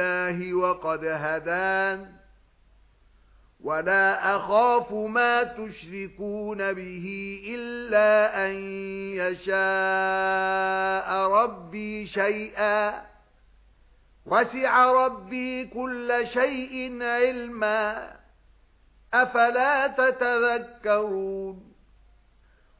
اللَّهِ وَقَدْ هَدَانِ وَلَا أَخَافُ مَا تُشْرِكُونَ بِهِ إِلَّا أَن يَشَاءَ رَبِّي شَيْئًا وَسِعَ رَبِّي كُلَّ شَيْءٍ عِلْمًا أَفَلَا تَتَذَكَّرُونَ